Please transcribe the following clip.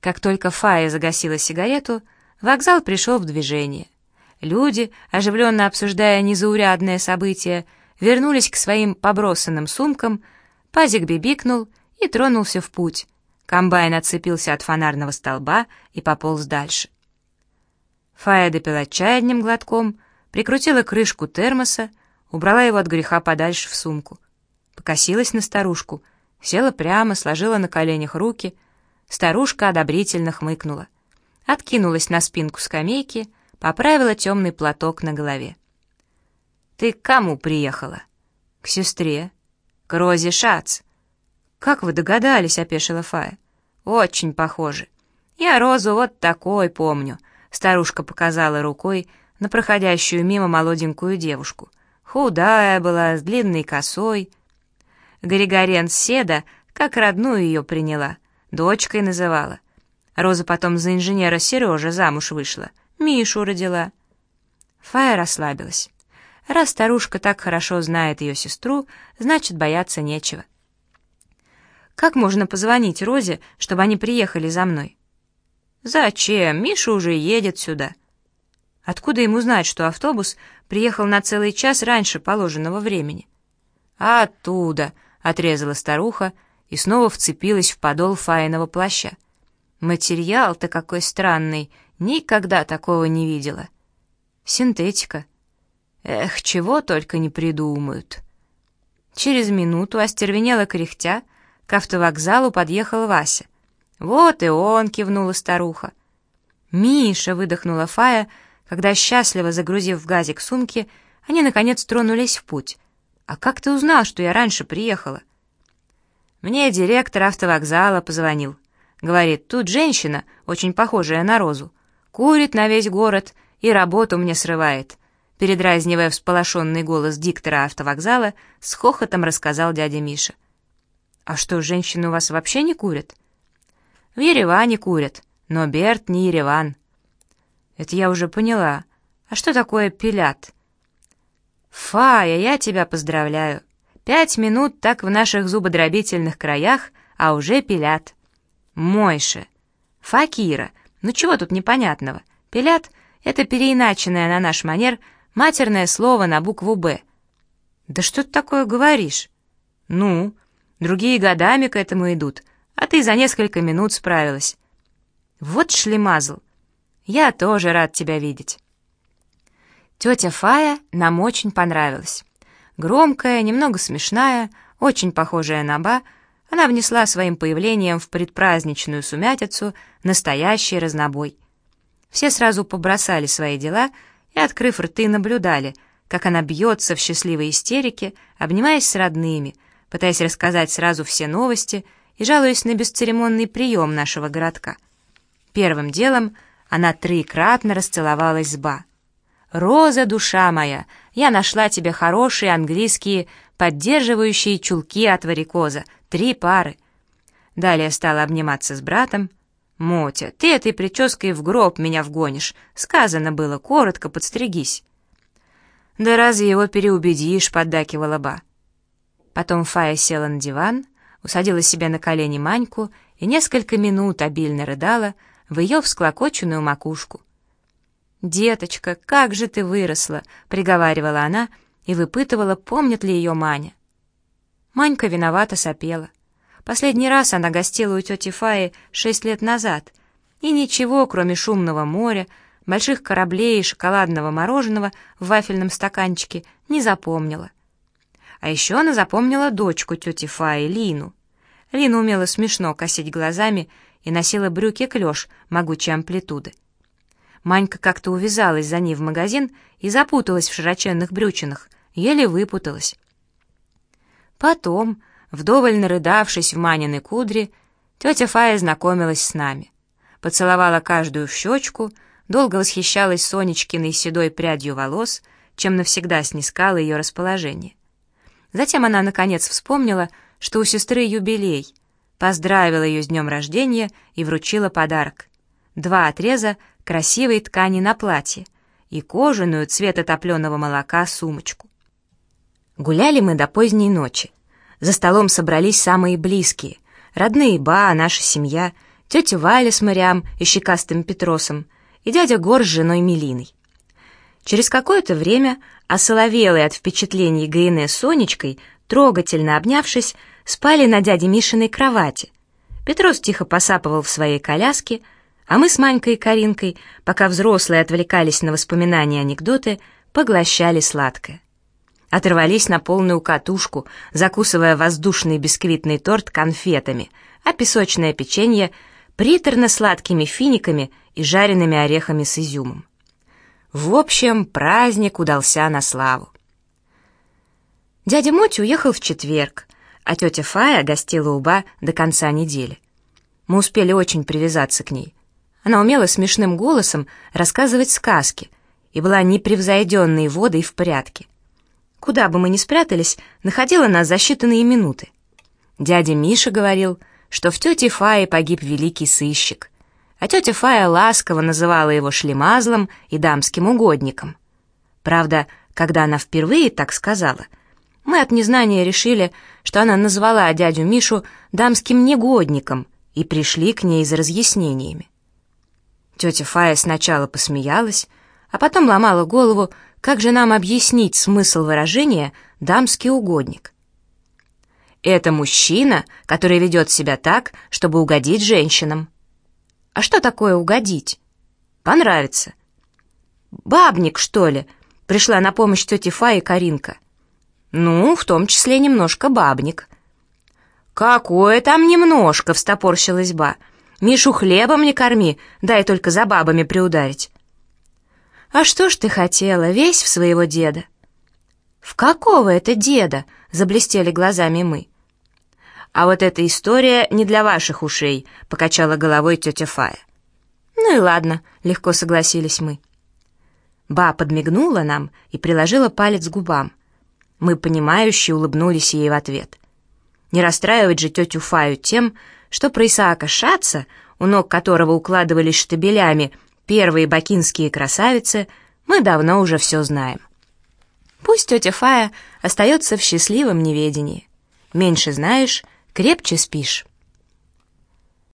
Как только Фая загасила сигарету, вокзал пришел в движение. Люди, оживленно обсуждая незаурядное событие, вернулись к своим побросанным сумкам, пазик бибикнул и тронулся в путь. Комбайн отцепился от фонарного столба и пополз дальше. Фая допила чай одним глотком, прикрутила крышку термоса, убрала его от греха подальше в сумку. Покосилась на старушку, села прямо, сложила на коленях руки. Старушка одобрительно хмыкнула. Откинулась на спинку скамейки, поправила темный платок на голове. «Ты к кому приехала?» «К сестре». «К Розе Шац». «Как вы догадались?» — опешила Фая. «Очень похоже. Я Розу вот такой помню», — старушка показала рукой на проходящую мимо молоденькую девушку. Худая была, с длинной косой. Григорен Седа как родную ее приняла, дочкой называла. Роза потом за инженера Сережа замуж вышла, Мишу родила. Фая расслабилась. Раз старушка так хорошо знает ее сестру, значит, бояться нечего. Как можно позвонить Розе, чтобы они приехали за мной? Зачем? Миша уже едет сюда. Откуда ему знать, что автобус приехал на целый час раньше положенного времени? Оттуда, отрезала старуха и снова вцепилась в подол фаиного плаща. Материал-то какой странный, никогда такого не видела. Синтетика. Эх, чего только не придумают. Через минуту, остервенела кряхтя, к автовокзалу подъехал Вася. «Вот и он!» — кивнула старуха. «Миша!» — выдохнула Фая — когда, счастливо загрузив в газик сумки, они, наконец, тронулись в путь. «А как ты узнал, что я раньше приехала?» Мне директор автовокзала позвонил. Говорит, тут женщина, очень похожая на Розу, курит на весь город и работу мне срывает. Передразнивая всполошенный голос диктора автовокзала, с хохотом рассказал дядя Миша. «А что, женщины у вас вообще не курят?» «В Ереване курят, но Берт не Ереван. Это я уже поняла. А что такое пилят? Фая, я тебя поздравляю. Пять минут так в наших зубодробительных краях, а уже пилят. Мойше. Факира. Ну чего тут непонятного? Пилят — это переиначенное на наш манер матерное слово на букву «Б». Да что ты такое говоришь? Ну, другие годами к этому идут, а ты за несколько минут справилась. Вот шлемазл. Я тоже рад тебя видеть». Тетя Фая нам очень понравилась. Громкая, немного смешная, очень похожая на Ба, она внесла своим появлением в предпраздничную сумятицу настоящий разнобой. Все сразу побросали свои дела и, открыв рты, наблюдали, как она бьется в счастливой истерике, обнимаясь с родными, пытаясь рассказать сразу все новости и жалуясь на бесцеремонный прием нашего городка. Первым делом — она трикратно расцеловалась с Ба. «Роза, душа моя, я нашла тебе хорошие английские поддерживающие чулки от варикоза, три пары». Далее стала обниматься с братом. «Мотя, ты этой прической в гроб меня вгонишь. Сказано было, коротко подстригись». «Да разве его переубедишь?» — поддакивала Ба. Потом Фая села на диван, усадила себе на колени Маньку и несколько минут обильно рыдала, в ее всклокоченную макушку. «Деточка, как же ты выросла!» — приговаривала она и выпытывала, помнит ли ее Маня. Манька виновата сопела. Последний раз она гостила у тети Фаи шесть лет назад, и ничего, кроме шумного моря, больших кораблей и шоколадного мороженого в вафельном стаканчике, не запомнила. А еще она запомнила дочку тети Фаи, Лину. Лина умела смешно косить глазами и носила брюки клеш могучей амплитуды. Манька как-то увязалась за ней в магазин и запуталась в широченных брючинах, еле выпуталась. Потом, вдоволь нарыдавшись в Манины кудри, тетя Фая знакомилась с нами. Поцеловала каждую в щечку, долго восхищалась Сонечкиной седой прядью волос, чем навсегда снискала ее расположение. Затем она, наконец, вспомнила, что у сестры юбилей, поздравила ее с днем рождения и вручила подарок. Два отреза красивой ткани на платье и кожаную цвета топленого молока сумочку. Гуляли мы до поздней ночи. За столом собрались самые близкие, родные Ба, наша семья, тетя Валя с Мариам и щекастым Петросом, и дядя Гор с женой Мелиной. Через какое-то время, осоловелые от впечатлений Гаине с Сонечкой, трогательно обнявшись, спали на дяде Мишиной кровати. Петрос тихо посапывал в своей коляске, а мы с Манькой и Каринкой, пока взрослые отвлекались на воспоминания и анекдоты, поглощали сладкое. Оторвались на полную катушку, закусывая воздушный бисквитный торт конфетами, а песочное печенье — приторно-сладкими финиками и жареными орехами с изюмом. В общем, праздник удался на славу. Дядя Мотя уехал в четверг, а тетя Фая гостила у Ба до конца недели. Мы успели очень привязаться к ней. Она умела смешным голосом рассказывать сказки и была непревзойденной водой в порядке. Куда бы мы ни спрятались, находила нас за считанные минуты. Дядя Миша говорил, что в тете Фае погиб великий сыщик, а тетя Фая ласково называла его шлемазлом и дамским угодником. Правда, когда она впервые так сказала, мы от незнания решили, что она назвала дядю Мишу дамским негодником и пришли к ней за разъяснениями. Тетя Фая сначала посмеялась, а потом ломала голову, как же нам объяснить смысл выражения «дамский угодник». Это мужчина, который ведет себя так, чтобы угодить женщинам. А что такое угодить? Понравится. Бабник, что ли? Пришла на помощь тете Фа и Каринка. Ну, в том числе немножко бабник. «Какое там немножко?» — встопорщилась ба. «Мишу хлебом не корми, дай только за бабами приударить». «А что ж ты хотела, весь в своего деда?» «В какого это деда?» — заблестели глазами мы. «А вот эта история не для ваших ушей», — покачала головой тетя Фая. «Ну и ладно», — легко согласились мы. Ба подмигнула нам и приложила палец к губам. Мы, понимающе улыбнулись ей в ответ. Не расстраивать же тетю Фаю тем, что про Исаака Шаца, у ног которого укладывались штабелями первые бакинские красавицы, мы давно уже все знаем. Пусть тетя Фая остается в счастливом неведении. Меньше знаешь, крепче спишь.